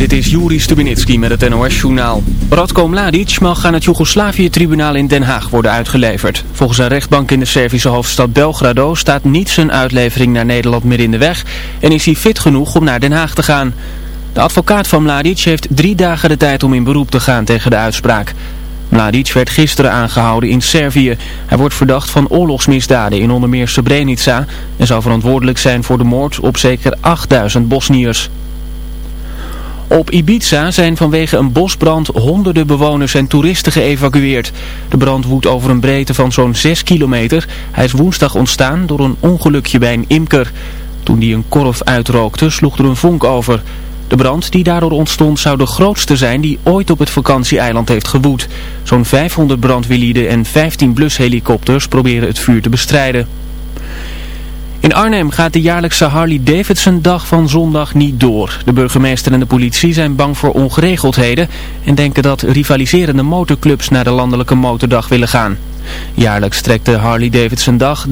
Dit is Juri Stubinitski met het NOS-journaal. Radko Mladic mag aan het Joegoslavië-tribunaal in Den Haag worden uitgeleverd. Volgens een rechtbank in de Servische hoofdstad Belgrado staat niet zijn uitlevering naar Nederland meer in de weg... en is hij fit genoeg om naar Den Haag te gaan. De advocaat van Mladic heeft drie dagen de tijd om in beroep te gaan tegen de uitspraak. Mladic werd gisteren aangehouden in Servië. Hij wordt verdacht van oorlogsmisdaden in onder meer Srebrenica... en zou verantwoordelijk zijn voor de moord op zeker 8000 Bosniërs. Op Ibiza zijn vanwege een bosbrand honderden bewoners en toeristen geëvacueerd. De brand woedt over een breedte van zo'n 6 kilometer. Hij is woensdag ontstaan door een ongelukje bij een imker. Toen die een korf uitrookte sloeg er een vonk over. De brand die daardoor ontstond zou de grootste zijn die ooit op het vakantieeiland heeft gewoed. Zo'n 500 brandweerlieden en 15 blushelikopters proberen het vuur te bestrijden. In Arnhem gaat de jaarlijkse Harley-Davidson-dag van zondag niet door. De burgemeester en de politie zijn bang voor ongeregeldheden en denken dat rivaliserende motorclubs naar de landelijke motordag willen gaan. Jaarlijks trekt de Harley-Davidson-dag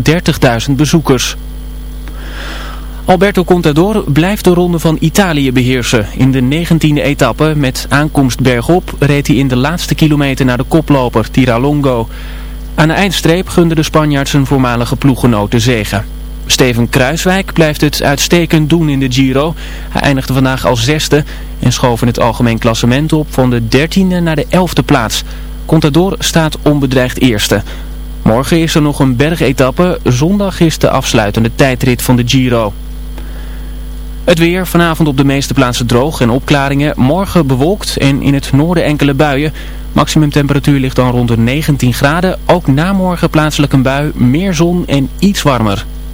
30.000 bezoekers. Alberto Contador blijft de ronde van Italië beheersen. In de 19e etappe met aankomst bergop reed hij in de laatste kilometer naar de koploper Tiralongo. Aan de eindstreep gunde de Spanjaard zijn voormalige ploeggenoot de zegen. Steven Kruiswijk blijft het uitstekend doen in de Giro. Hij eindigde vandaag als zesde en schoof in het algemeen klassement op van de dertiende naar de elfde plaats. Contador staat onbedreigd eerste. Morgen is er nog een bergetappe, zondag is de afsluitende tijdrit van de Giro. Het weer, vanavond op de meeste plaatsen droog en opklaringen. Morgen bewolkt en in het noorden enkele buien. Maximum temperatuur ligt dan rond de 19 graden. Ook na morgen plaatselijk een bui, meer zon en iets warmer.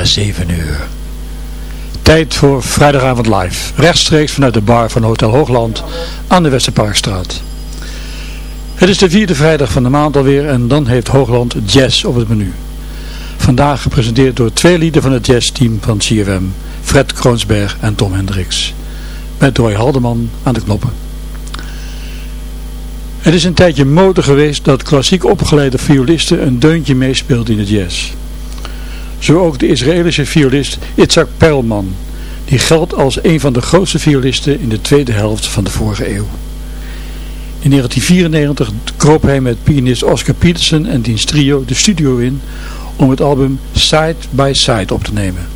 Na 7 uur. Tijd voor Vrijdagavond live. Rechtstreeks vanuit de bar van Hotel Hoogland aan de Westerparkstraat. Het is de vierde vrijdag van de maand alweer en dan heeft Hoogland jazz op het menu. Vandaag gepresenteerd door twee lieden van het jazzteam van CFM. Fred Kroonsberg en Tom Hendricks. Met Roy Haldeman aan de knoppen. Het is een tijdje mode geweest dat klassiek opgeleide violisten een deuntje meespeelden in de jazz. Zo ook de Israëlische violist Itzhak Perlman, die geldt als een van de grootste violisten in de tweede helft van de vorige eeuw. In 1994 kroop hij met pianist Oscar Peterson en diens trio de studio in om het album Side by Side op te nemen.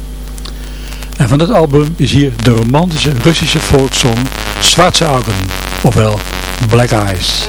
En van dat album is hier de romantische Russische folksong Zwartse Augen, ofwel Black Eyes.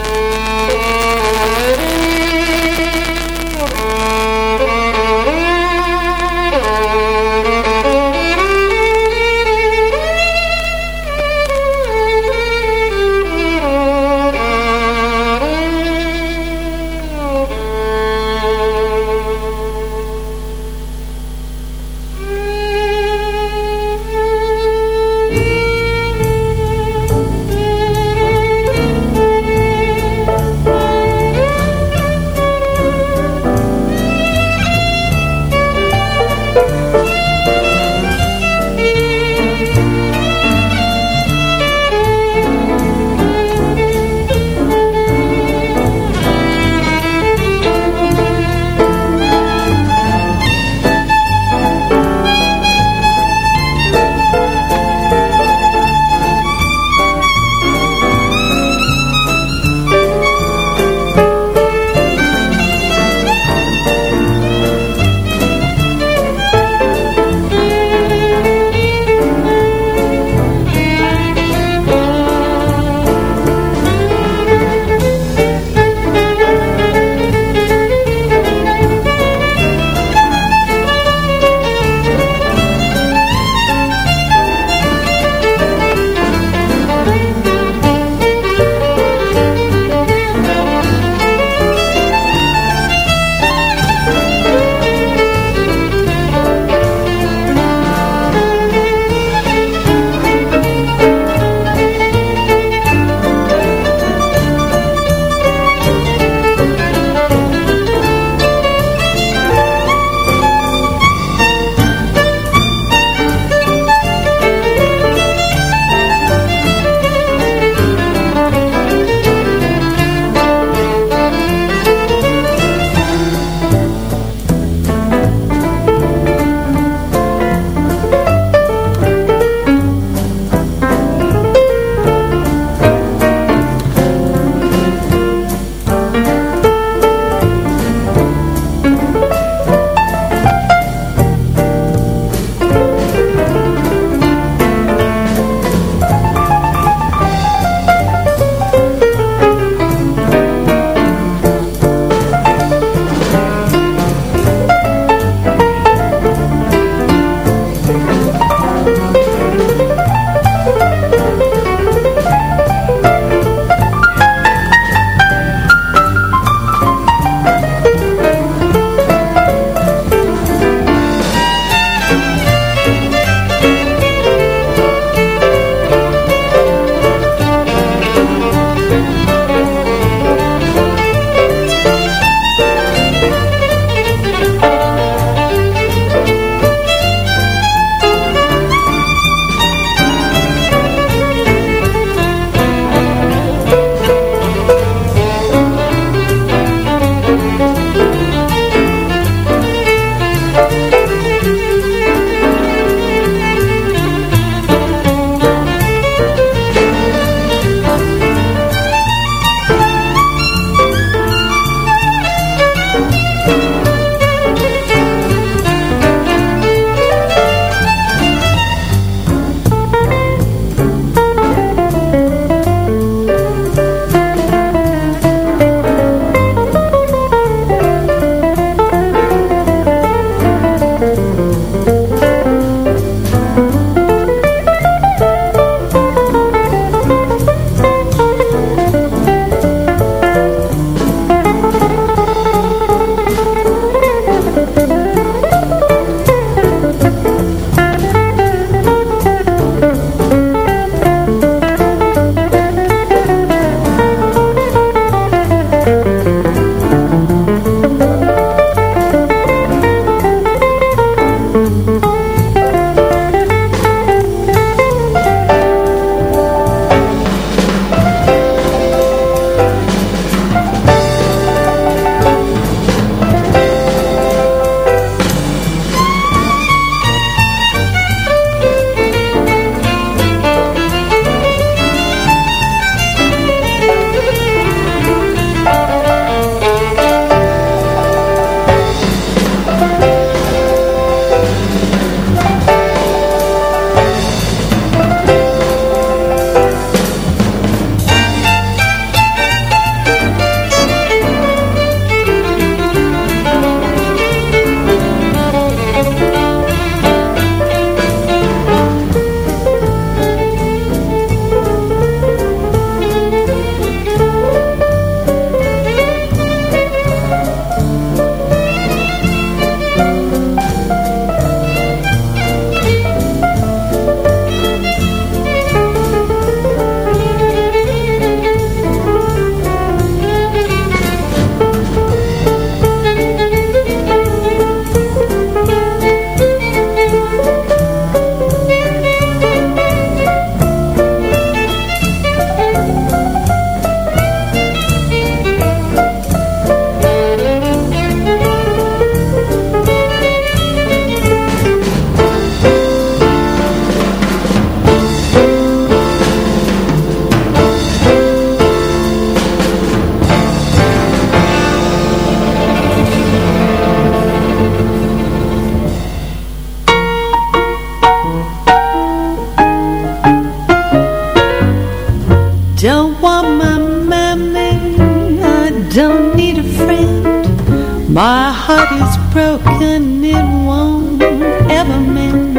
Heart is broken, it won't ever mend.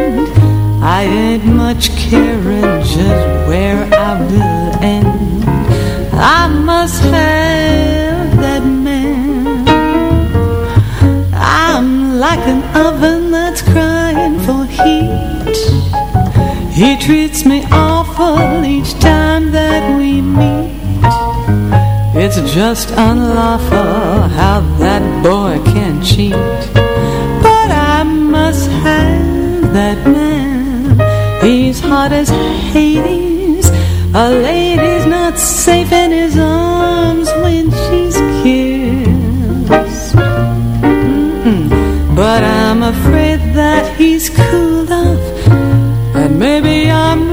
I ain't much caring just where I will end. I must have that man. I'm like an oven that's crying for heat. He treats me awful each time that we meet. It's just unlawful how that boy can cheat. But I must have that man. He's hot as Hades. A lady's not safe in his arms when she's kissed. Mm -mm. But I'm afraid that he's cooled off And maybe I'm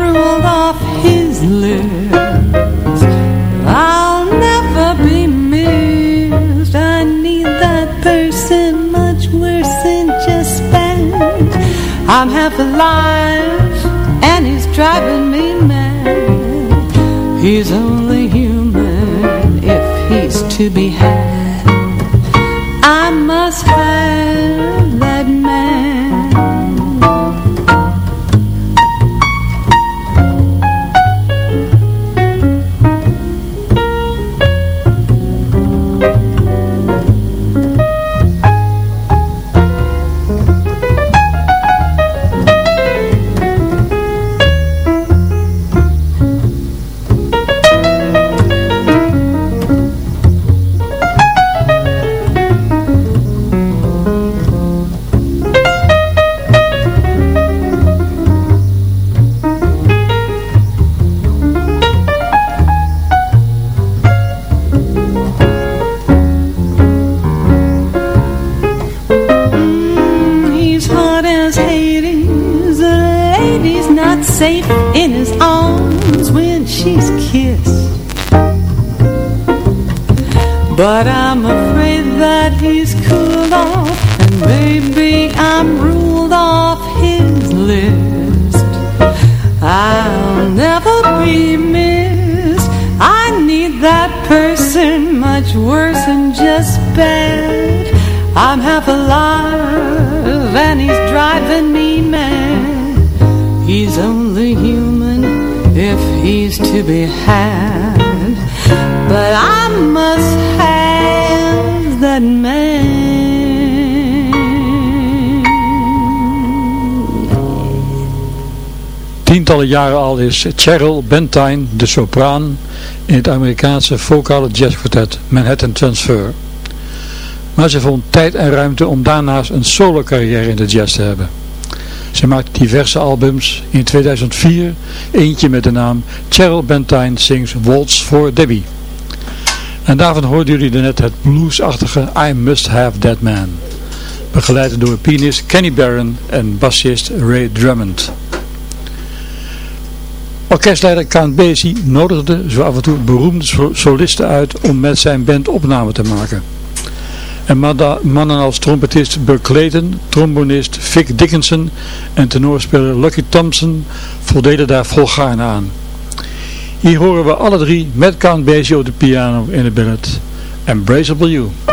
half alive and he's driving me mad. He's only human if he's to be had jaren al is Cheryl Bentine de sopraan in het Amerikaanse vocale jazzkwartet Manhattan Transfer. Maar ze vond tijd en ruimte om daarnaast een solo carrière in de jazz te hebben. Ze maakte diverse albums, in 2004 eentje met de naam Cheryl Bentine Sings Waltz for Debbie. En daarvan hoorden jullie net het bluesachtige I Must Have That Man. Begeleid door pianist Kenny Barron en bassist Ray Drummond. Orkestleider Count Basie nodigde zo af en toe beroemde solisten uit om met zijn band opname te maken. En mannen als trompetist Buck Clayton, trombonist Vic Dickinson en tenorspeler Lucky Thompson voldeden daar volgaarne aan. Hier horen we alle drie met Count Basie op de piano in de ballad Embraceable You.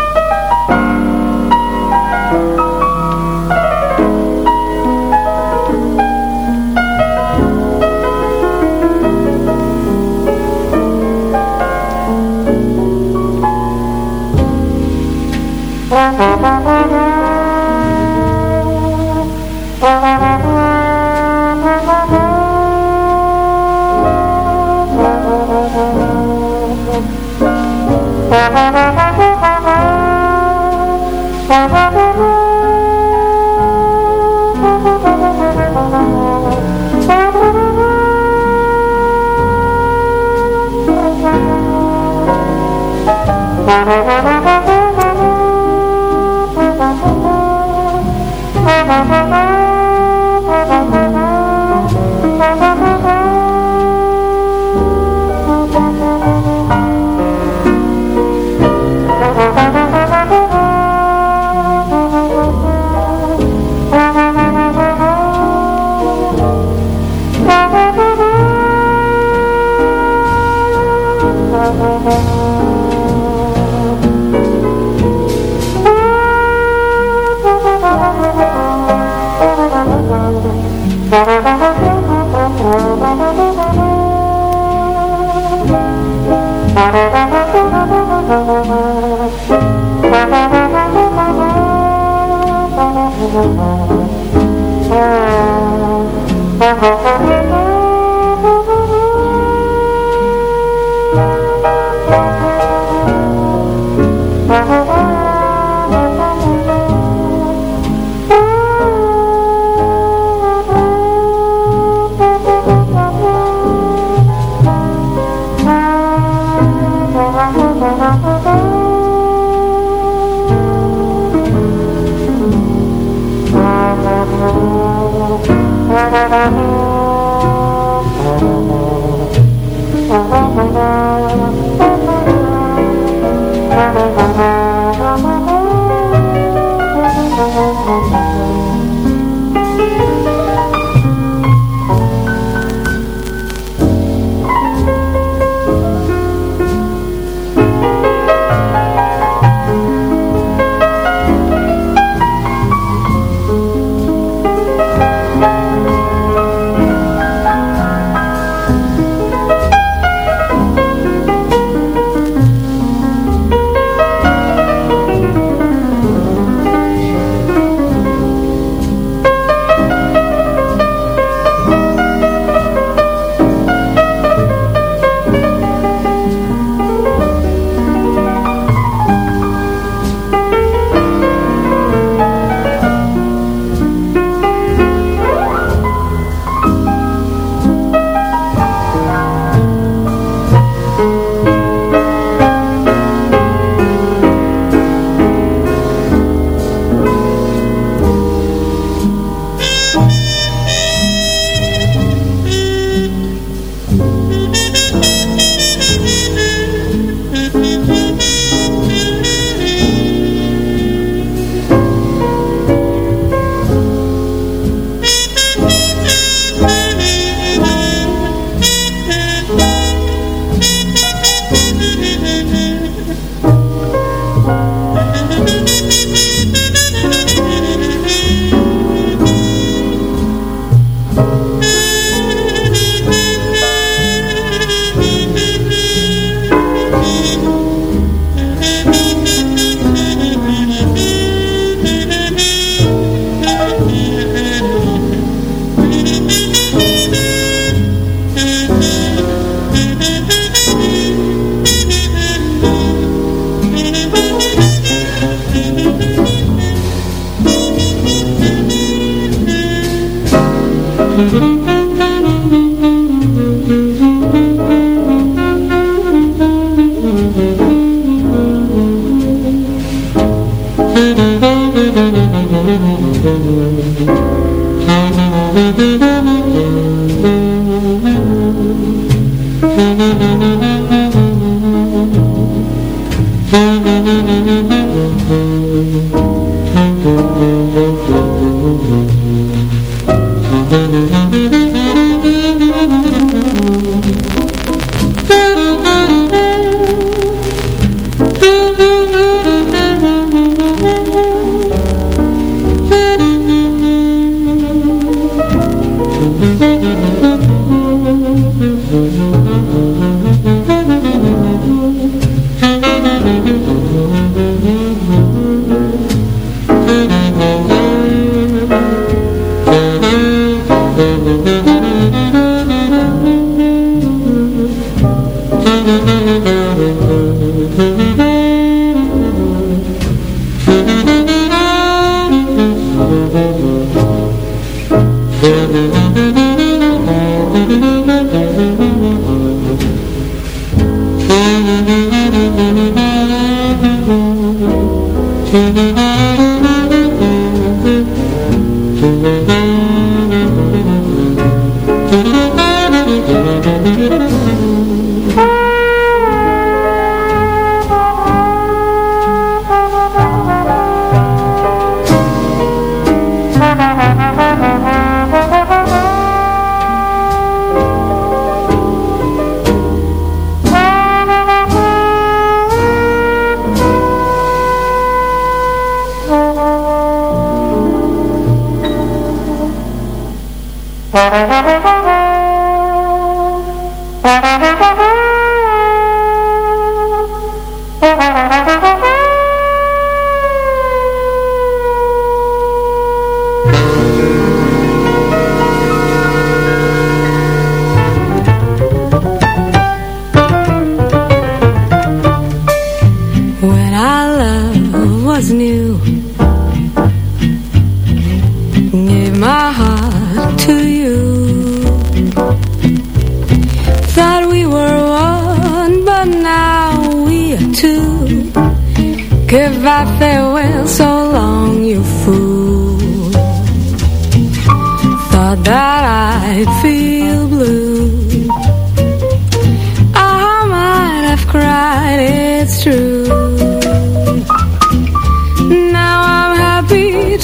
Música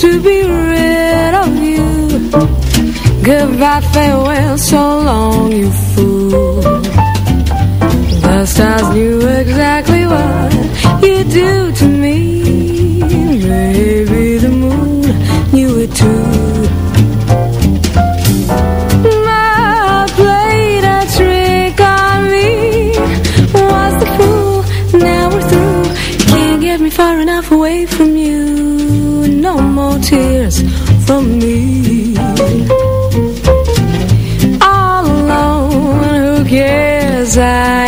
to be rid of you. Goodbye, farewell, so long, you fool. The stars knew exactly what you do to me. Maybe the moon knew it too from me All alone, who cares, I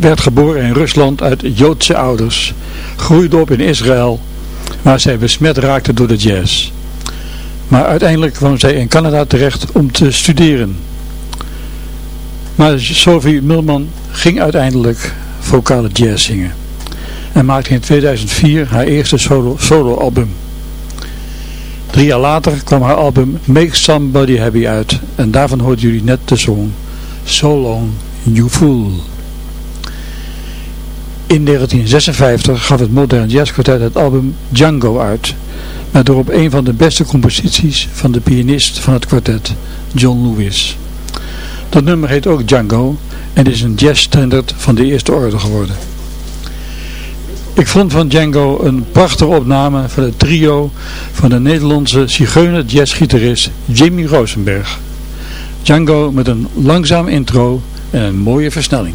werd geboren in Rusland uit Joodse ouders, groeide op in Israël, waar zij besmet raakte door de jazz. Maar uiteindelijk kwam zij in Canada terecht om te studeren. Maar Sophie Milman ging uiteindelijk vocale jazz zingen en maakte in 2004 haar eerste solo- solo-album. Drie jaar later kwam haar album Make Somebody Happy uit en daarvan hoorden jullie net de song So Long You Fool. In 1956 gaf het Modern Jazz Quartet het album Django uit, met erop een van de beste composities van de pianist van het kwartet, John Lewis. Dat nummer heet ook Django en is een jazzstandard van de eerste orde geworden. Ik vond van Django een prachtige opname van het trio van de Nederlandse zigeuner jazzgitarist Jimmy Rosenberg. Django met een langzaam intro en een mooie versnelling.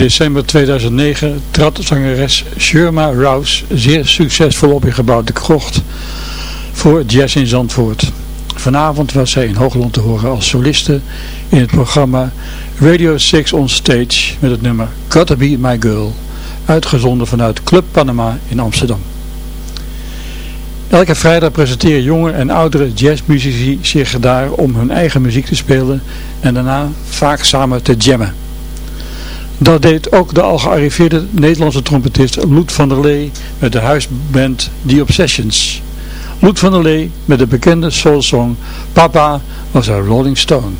December 2009 trad zangeres Sherma Rouse zeer succesvol op in gebouwde krocht voor Jazz in Zandvoort. Vanavond was zij in Hoogland te horen als soliste in het programma Radio 6 on Stage met het nummer Gotta Be My Girl, uitgezonden vanuit Club Panama in Amsterdam. Elke vrijdag presenteren jonge en oudere jazzmuzici zich daar om hun eigen muziek te spelen en daarna vaak samen te jammen. Dat deed ook de al gearriveerde Nederlandse trompetist Loet van der Lee met de huisband The Obsessions. Loet van der Lee met de bekende soulsong Papa was a Rolling Stone.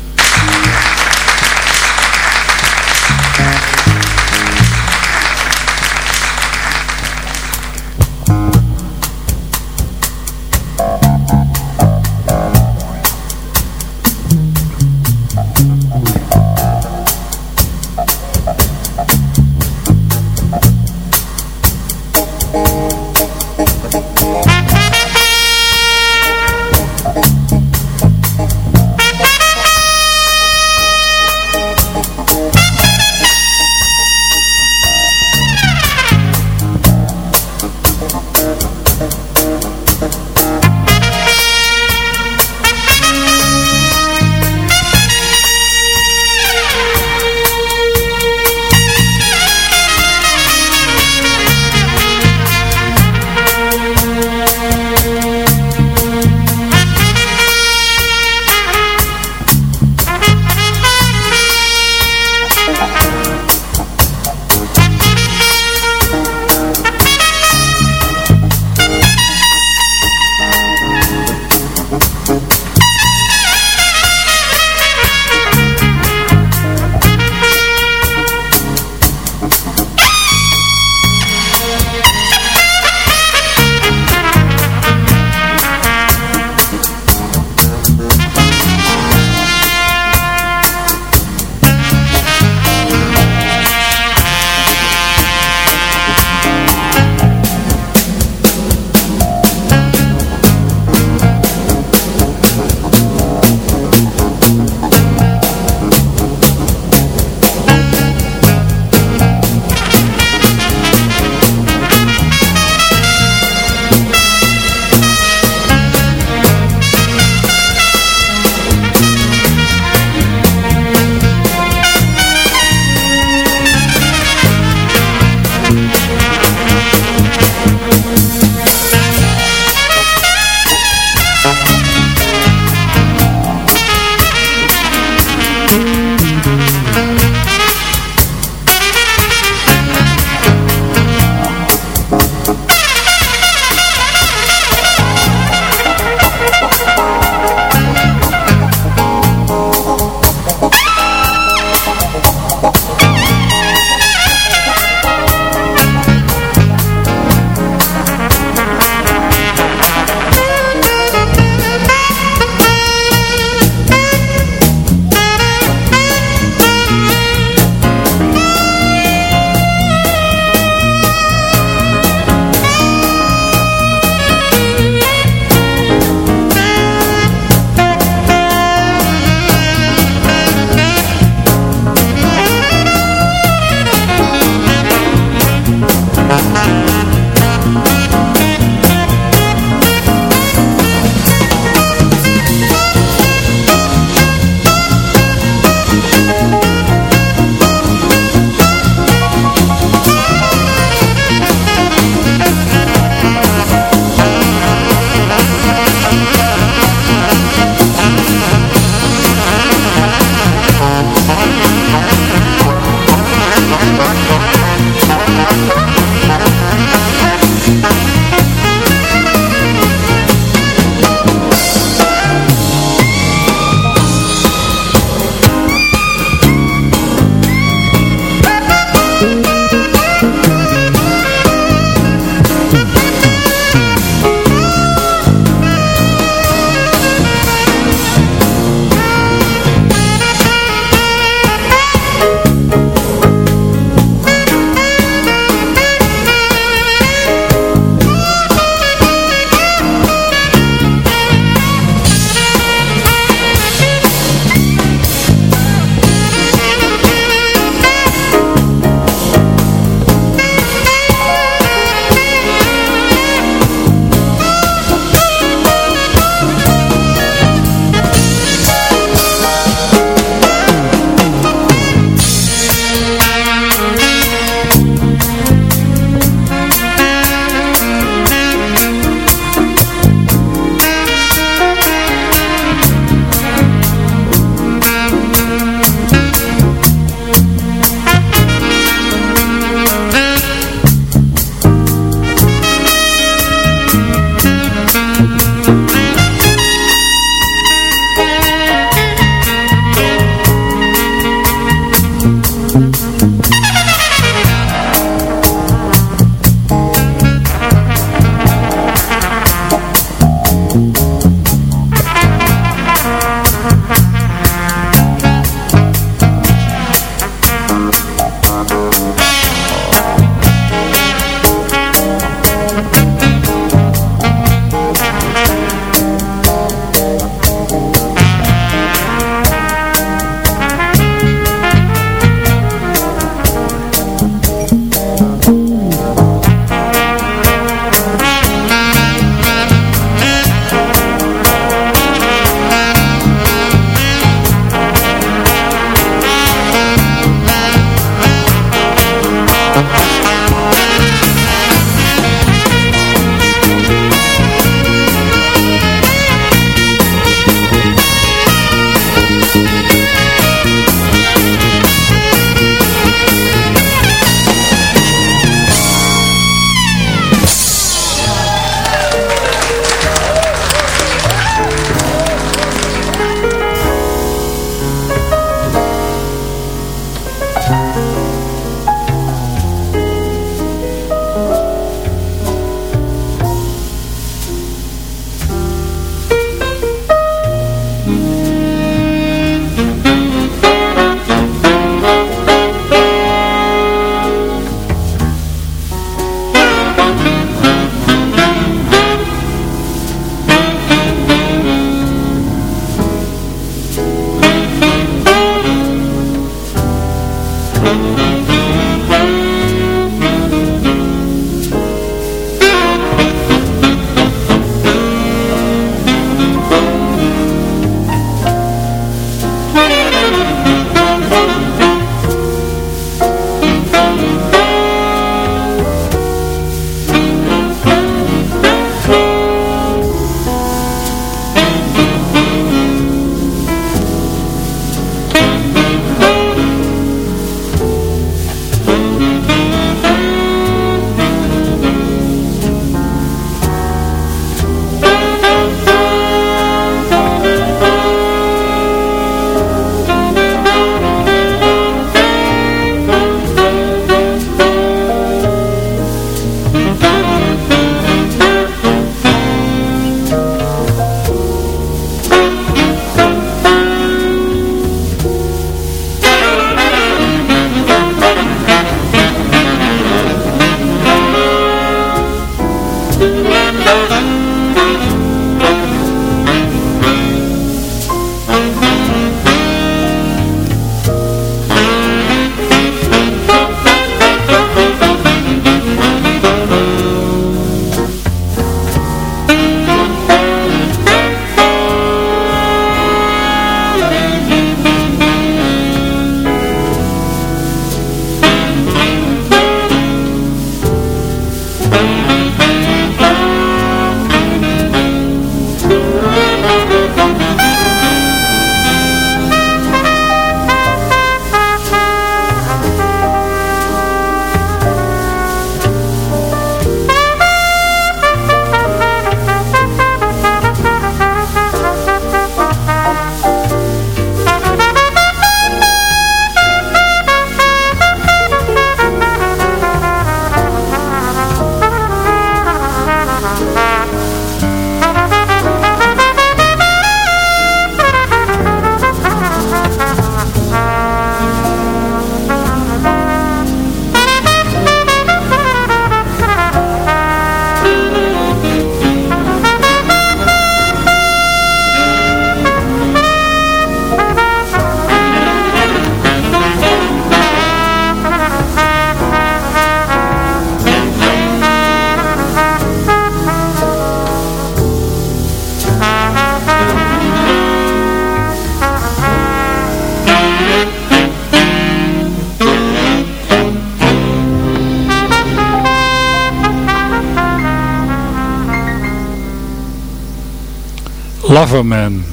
Loverman.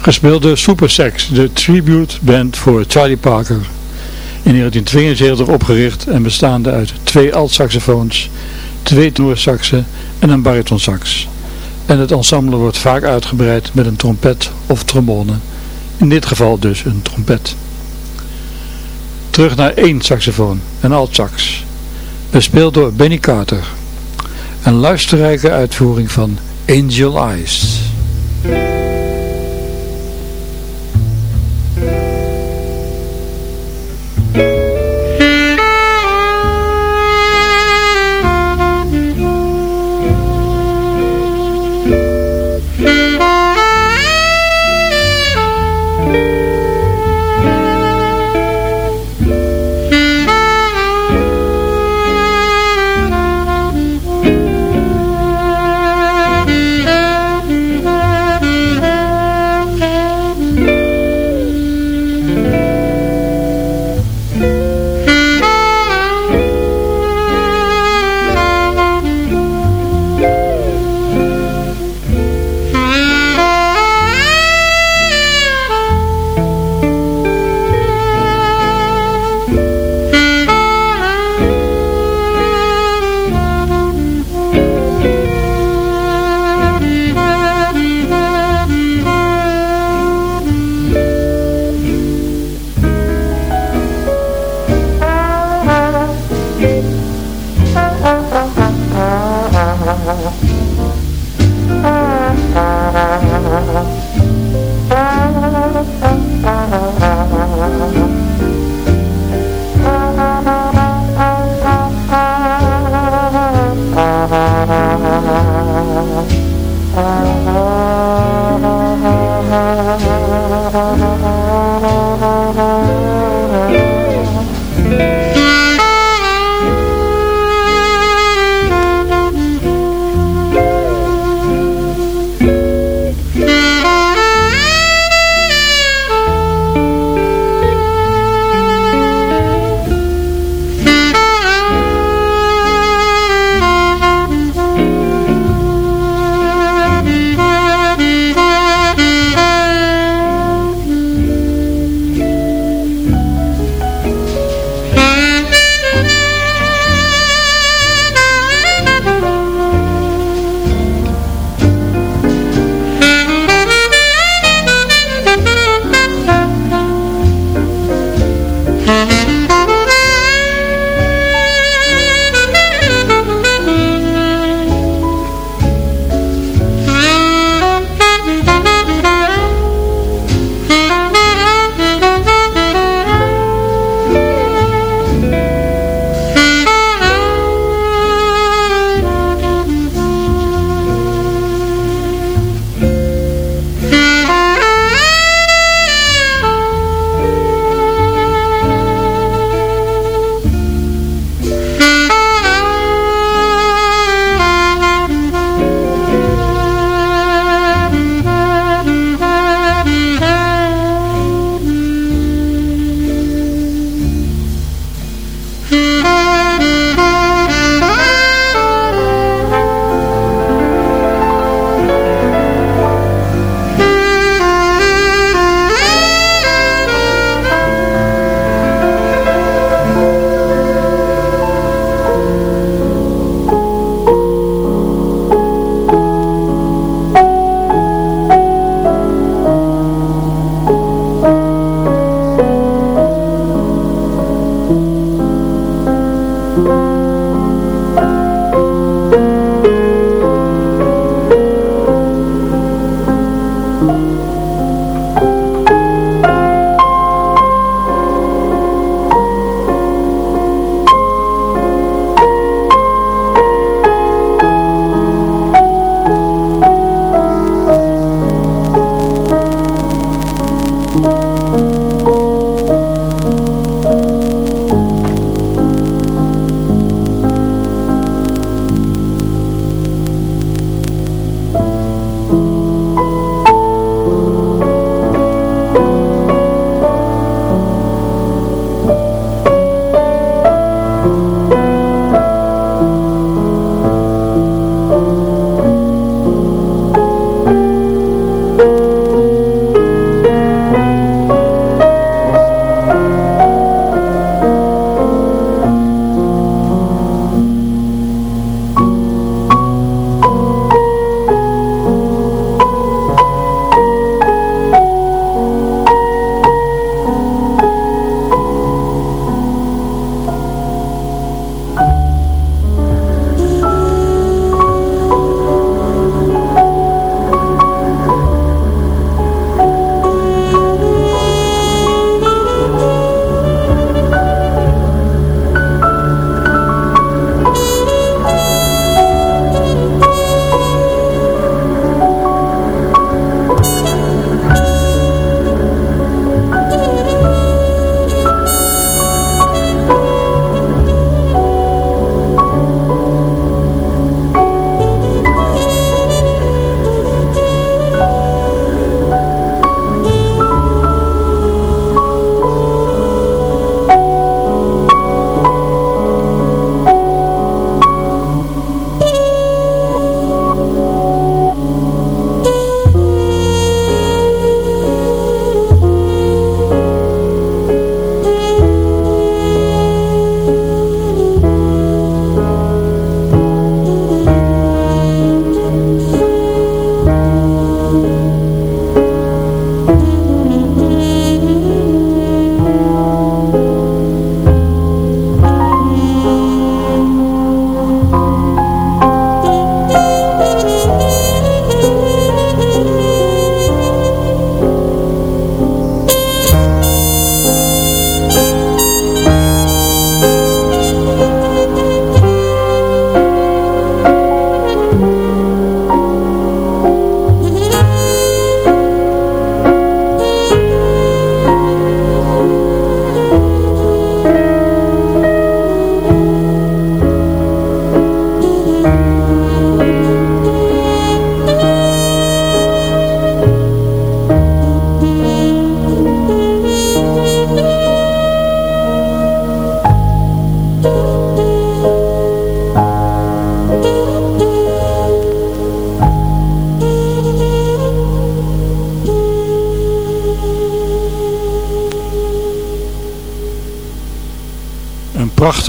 Gespeeld door Supersex, de tribute band voor Charlie Parker. In 1972 opgericht en bestaande uit twee altsaxofoons, twee tenorsaxen en een baritonsax. En het ensemble wordt vaak uitgebreid met een trompet of trombone. In dit geval dus een trompet. Terug naar één saxofoon, een altsax. Bespeeld door Benny Carter. Een luisterrijke uitvoering van Angel Eyes. Thank you.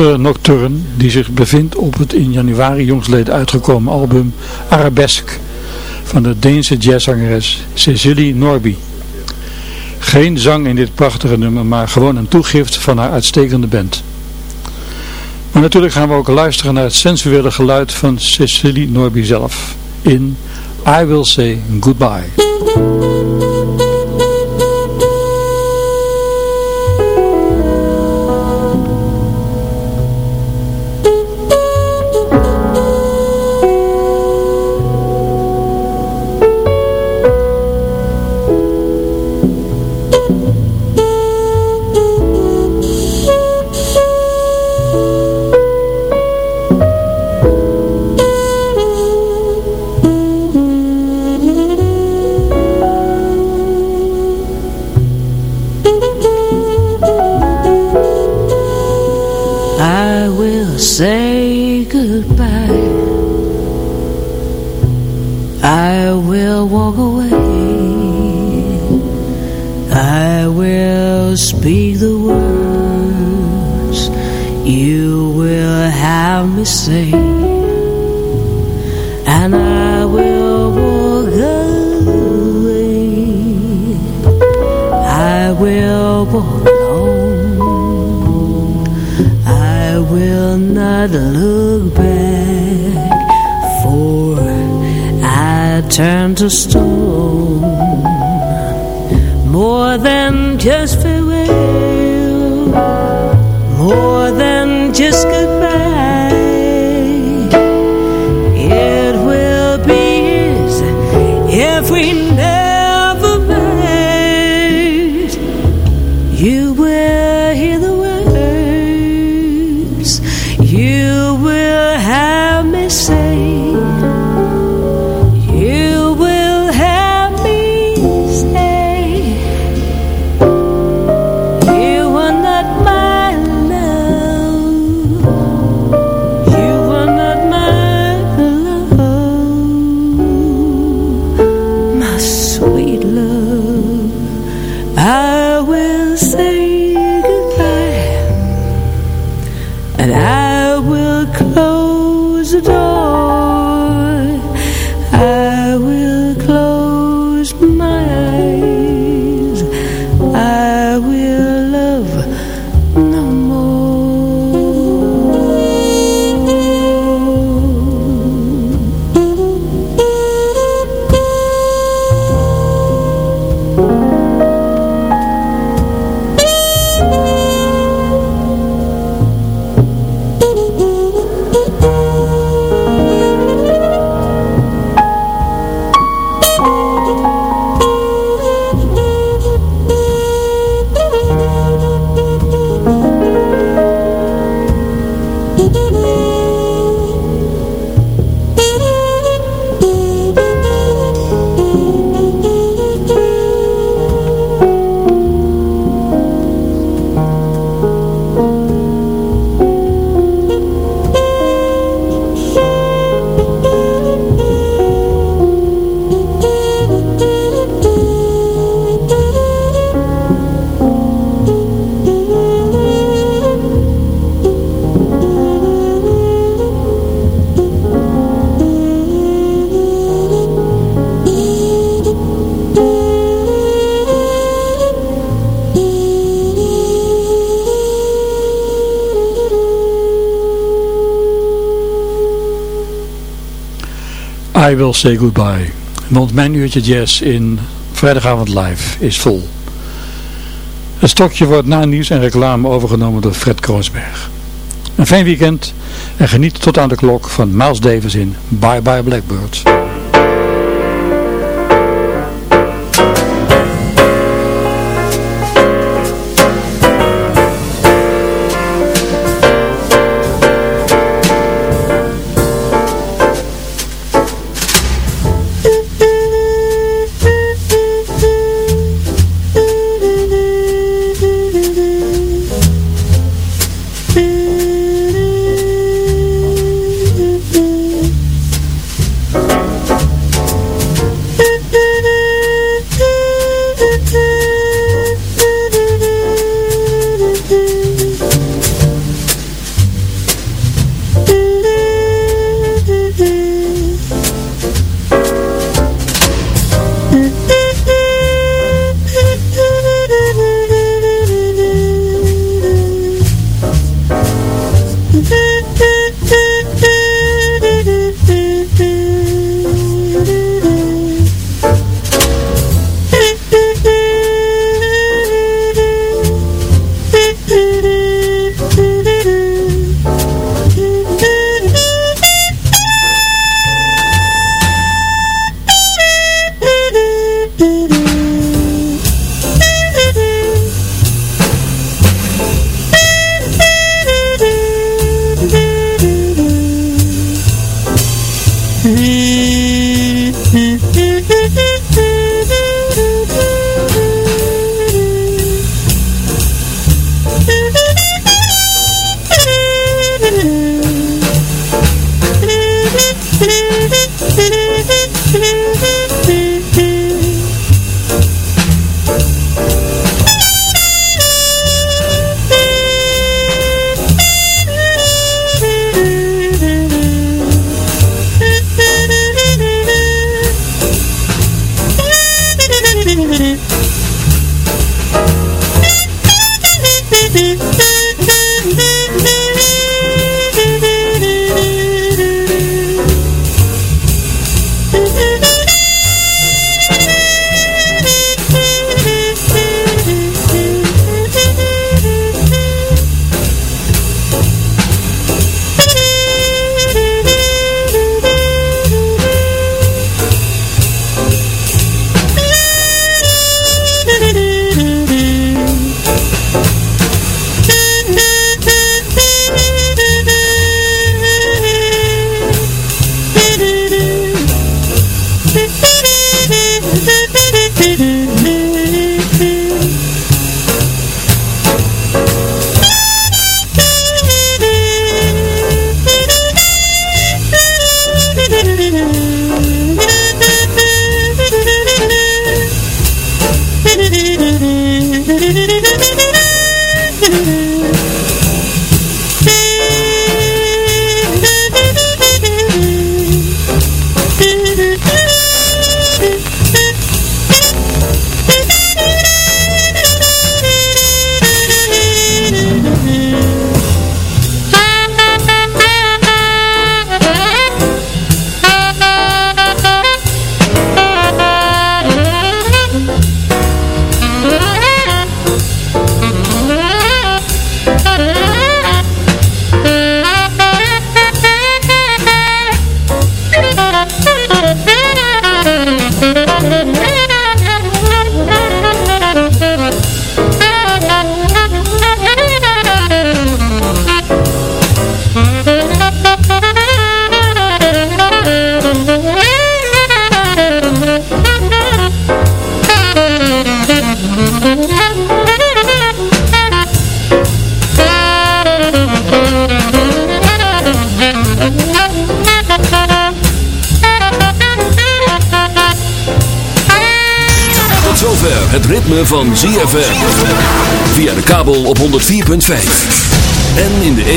Nocturne die zich bevindt op het in januari jongstleden uitgekomen album Arabesque van de Deense jazzzangeres Cecilie Norby. Geen zang in dit prachtige nummer, maar gewoon een toegift van haar uitstekende band. Maar natuurlijk gaan we ook luisteren naar het sensuele geluid van Cecilie Norby zelf in I Will Say Goodbye. say And I will walk away. I will walk home I will not look back For I turn to stone. More than just farewell. More than Say Goodbye. Want mijn uurtje jazz in vrijdagavond live is vol. Het stokje wordt na nieuws en reclame overgenomen door Fred Kroosberg. Een fijn weekend en geniet tot aan de klok van Miles Davis in Bye Bye Blackbird.